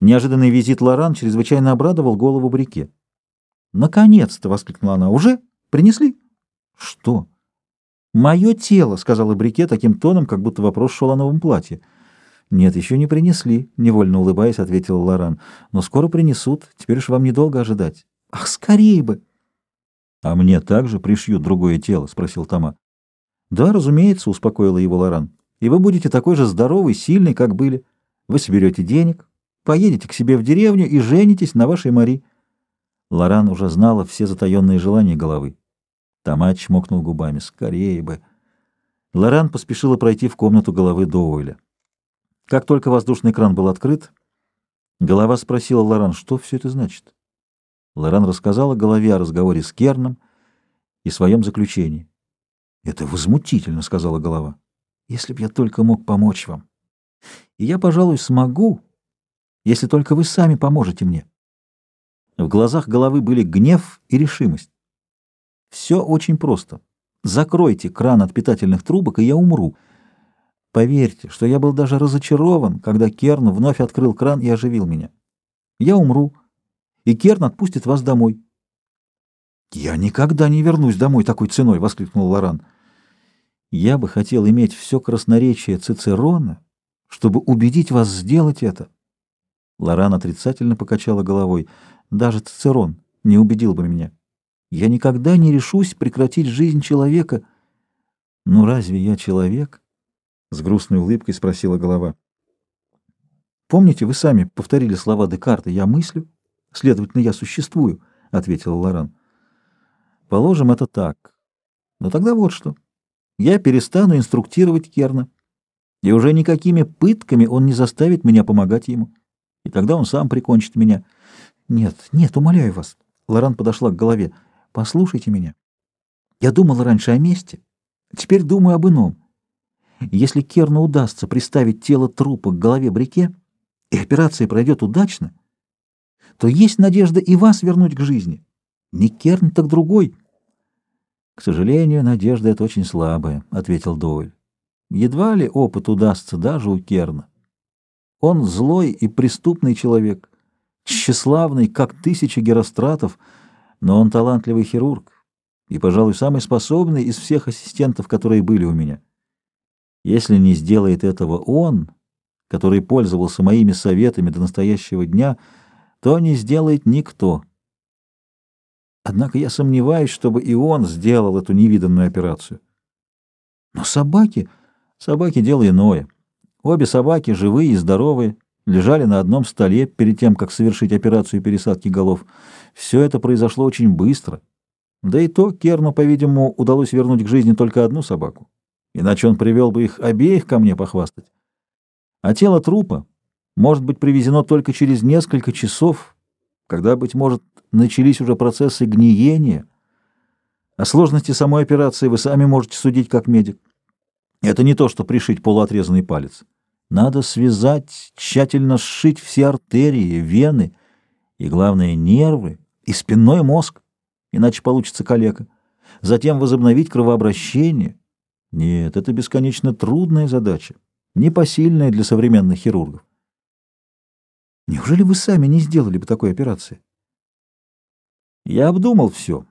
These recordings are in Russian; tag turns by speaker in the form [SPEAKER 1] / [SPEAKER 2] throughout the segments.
[SPEAKER 1] Неожиданный визит Лоран чрезвычайно обрадовал голову Брике. «Наконец-то!» — воскликнула она. «Уже? Принесли?» «Что?» «Мое тело», — сказала Брике таким тоном, как будто вопрос шел о новом платье. «Нет, еще не принесли», — невольно улыбаясь, ответила Лоран. «Но скоро принесут. Теперь уж вам недолго ожидать». «Ах, скорее бы!» «А мне также пришьют другое тело?» — спросил Тома. «Да, разумеется», — успокоила его Лоран. «И вы будете такой же здоровый, сильный, как были. Вы соберете денег, поедете к себе в деревню и женитесь на вашей Мари». Лоран уже знала все затаенные желания головы. Тома чмокнул губами. «Скорее бы!» Лоран поспешила пройти в комнату головы Доуэля. Как только воздушный кран был открыт, голова спросила Лоран, что все это значит. Лоран рассказала голове о разговоре с Керном и своем заключении. «Это возмутительно», — сказала голова. «Если б я только мог помочь вам. И я, пожалуй, смогу, если только вы сами поможете мне». В глазах головы были гнев и решимость. «Все очень просто. Закройте кран от питательных трубок, и я умру». Поверьте, что я был даже разочарован, когда Керн вновь открыл кран и оживил меня. Я умру, и Керн отпустит вас домой. «Я никогда не вернусь домой такой ценой!» — воскликнул Лоран. «Я бы хотел иметь все красноречие Цицерона, чтобы убедить вас сделать это». Лоран отрицательно покачала головой. «Даже Цицерон не убедил бы меня. Я никогда не решусь прекратить жизнь человека. Ну разве я человек?» С грустной улыбкой спросила голова. «Помните, вы сами повторили слова Декарта «я мыслю», следовательно, я существую», — ответил Лоран. «Положим, это так. Но тогда вот что. Я перестану инструктировать Керна, и уже никакими пытками он не заставит меня помогать ему, и тогда он сам прикончит меня. Нет, нет, умоляю вас». Лоран подошла к голове. «Послушайте меня. Я думала раньше о месте, теперь думаю об ином». Если Керну удастся приставить тело трупа к голове Брике, и операция пройдет удачно, то есть надежда и вас вернуть к жизни. Не Керн, так другой. — К сожалению, надежда эта очень слабая, — ответил Дойль. Едва ли опыт удастся даже у Керна. Он злой и преступный человек, тщеславный, как тысячи геростратов, но он талантливый хирург и, пожалуй, самый способный из всех ассистентов, которые были у меня. Если не сделает этого он, который пользовался моими советами до настоящего дня, то не сделает никто. Однако я сомневаюсь, чтобы и он сделал эту невиданную операцию. Но собаки... Собаки — дело иное. Обе собаки, живые и здоровые, лежали на одном столе перед тем, как совершить операцию пересадки голов. Все это произошло очень быстро. Да и то Керну, по-видимому, удалось вернуть к жизни только одну собаку иначе он привел бы их обеих ко мне похвастать. А тело трупа может быть привезено только через несколько часов, когда, быть может, начались уже процессы гниения. О сложности самой операции вы сами можете судить как медик. Это не то, что пришить полуотрезанный палец. Надо связать, тщательно сшить все артерии, вены и, главное, нервы и спинной мозг, иначе получится калека. Затем возобновить кровообращение — нет, это бесконечно трудная задача, непосильная для современных хирургов. Неужели вы сами не сделали бы такой операции? Я обдумал все.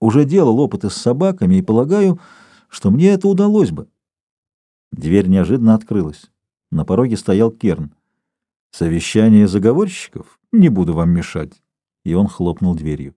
[SPEAKER 1] Уже делал опыты с собаками и полагаю, что мне это удалось бы. Дверь неожиданно открылась. На пороге стоял Керн. Совещание заговорщиков? Не буду вам мешать. И он хлопнул дверью.